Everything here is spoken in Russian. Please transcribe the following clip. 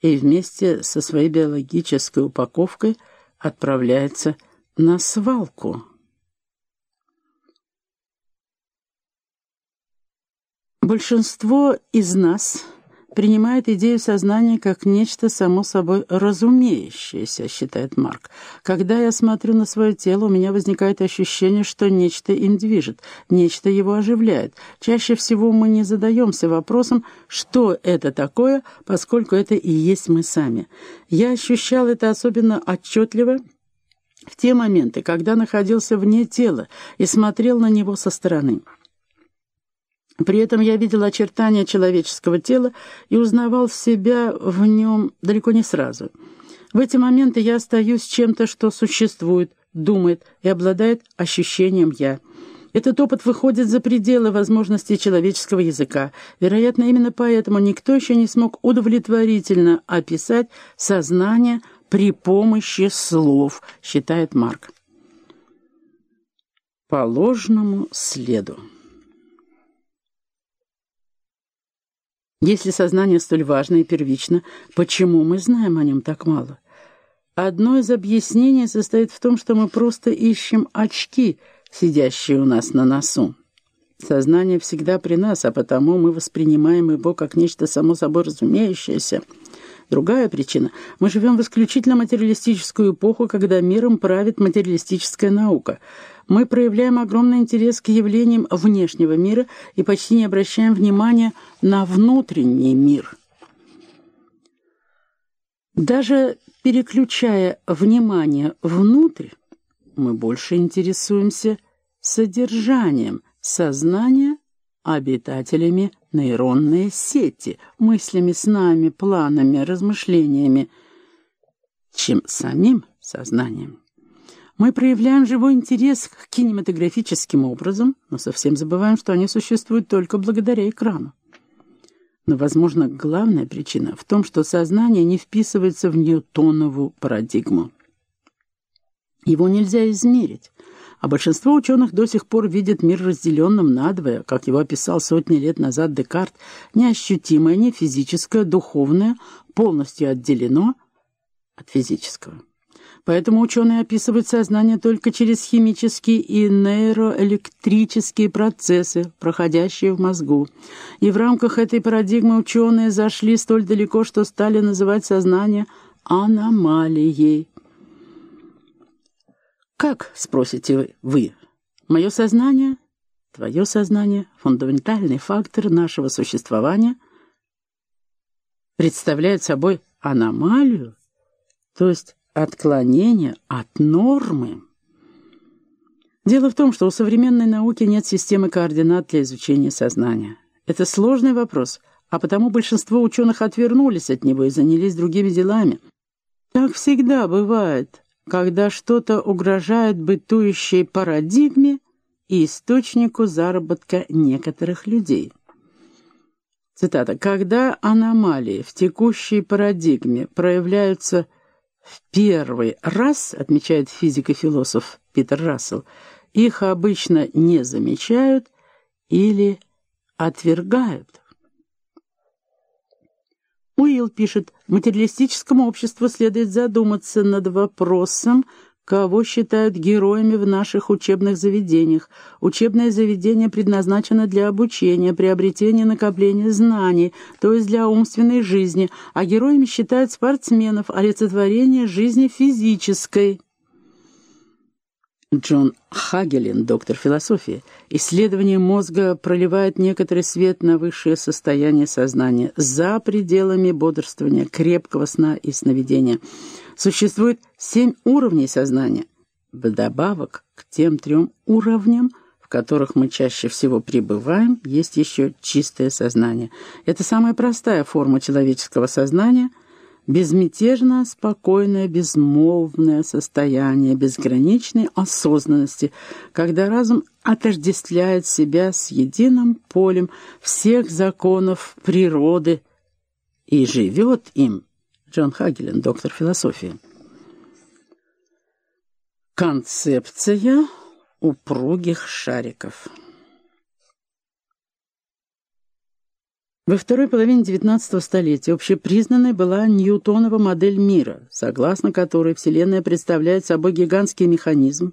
и вместе со своей биологической упаковкой отправляется на свалку. Большинство из нас принимает идею сознания как нечто само собой разумеющееся, считает Марк. Когда я смотрю на свое тело, у меня возникает ощущение, что нечто им движет, нечто его оживляет. Чаще всего мы не задаемся вопросом, что это такое, поскольку это и есть мы сами. Я ощущал это особенно отчетливо в те моменты, когда находился вне тела и смотрел на него со стороны. При этом я видел очертания человеческого тела и узнавал себя в нем далеко не сразу. В эти моменты я остаюсь чем-то, что существует, думает и обладает ощущением «я». Этот опыт выходит за пределы возможностей человеческого языка. Вероятно, именно поэтому никто еще не смог удовлетворительно описать сознание при помощи слов, считает Марк. По ложному следу. Если сознание столь важно и первично, почему мы знаем о нем так мало? Одно из объяснений состоит в том, что мы просто ищем очки, сидящие у нас на носу. Сознание всегда при нас, а потому мы воспринимаем его как нечто само собой разумеющееся. Другая причина – мы живем в исключительно материалистическую эпоху, когда миром правит материалистическая наука – мы проявляем огромный интерес к явлениям внешнего мира и почти не обращаем внимания на внутренний мир. Даже переключая внимание внутрь, мы больше интересуемся содержанием сознания обитателями нейронной сети, мыслями, снами, планами, размышлениями, чем самим сознанием. Мы проявляем живой интерес к кинематографическим образом, но совсем забываем, что они существуют только благодаря экрану. Но, возможно, главная причина в том, что сознание не вписывается в ньютонову парадигму. Его нельзя измерить, а большинство ученых до сих пор видят мир разделенным надвое, как его описал сотни лет назад Декарт, неощутимое, не физическое, духовное, полностью отделено от физического. Поэтому ученые описывают сознание только через химические и нейроэлектрические процессы, проходящие в мозгу. И в рамках этой парадигмы ученые зашли столь далеко, что стали называть сознание аномалией. «Как?» — спросите вы. «Мое сознание?» «Твое сознание — фундаментальный фактор нашего существования» представляет собой аномалию, то есть отклонение от нормы. Дело в том, что у современной науки нет системы координат для изучения сознания. Это сложный вопрос, а потому большинство ученых отвернулись от него и занялись другими делами. Так всегда бывает, когда что-то угрожает бытующей парадигме и источнику заработка некоторых людей. Цитата. «Когда аномалии в текущей парадигме проявляются в первый раз, отмечает физик и философ Питер Рассел, их обычно не замечают или отвергают. Уилл пишет, материалистическому обществу следует задуматься над вопросом, кого считают героями в наших учебных заведениях. Учебное заведение предназначено для обучения, приобретения, накопления знаний, то есть для умственной жизни, а героями считают спортсменов, олицетворение жизни физической. Джон Хагелин, доктор философии. Исследование мозга проливает некоторый свет на высшее состояние сознания, за пределами бодрствования, крепкого сна и сновидения. Существует семь уровней сознания, вдобавок к тем трем уровням, в которых мы чаще всего пребываем, есть еще чистое сознание. Это самая простая форма человеческого сознания – безмятежно спокойное, безмолвное состояние безграничной осознанности, когда разум отождествляет себя с единым полем всех законов природы и живет им. Джон Хагелен, доктор философии. Концепция упругих шариков. Во второй половине XIX столетия общепризнанной была Ньютонова модель мира, согласно которой Вселенная представляет собой гигантский механизм,